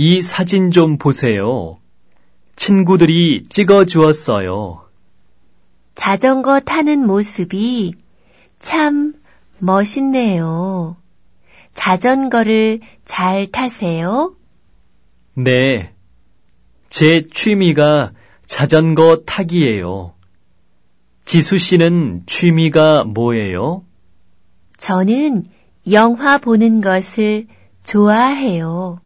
이 사진 좀 보세요. 친구들이 찍어 주었어요. 자전거 타는 모습이 참 멋있네요. 자전거를 잘 타세요? 네. 제 취미가 자전거 타기예요. 지수 씨는 취미가 뭐예요? 저는 영화 보는 것을 좋아해요.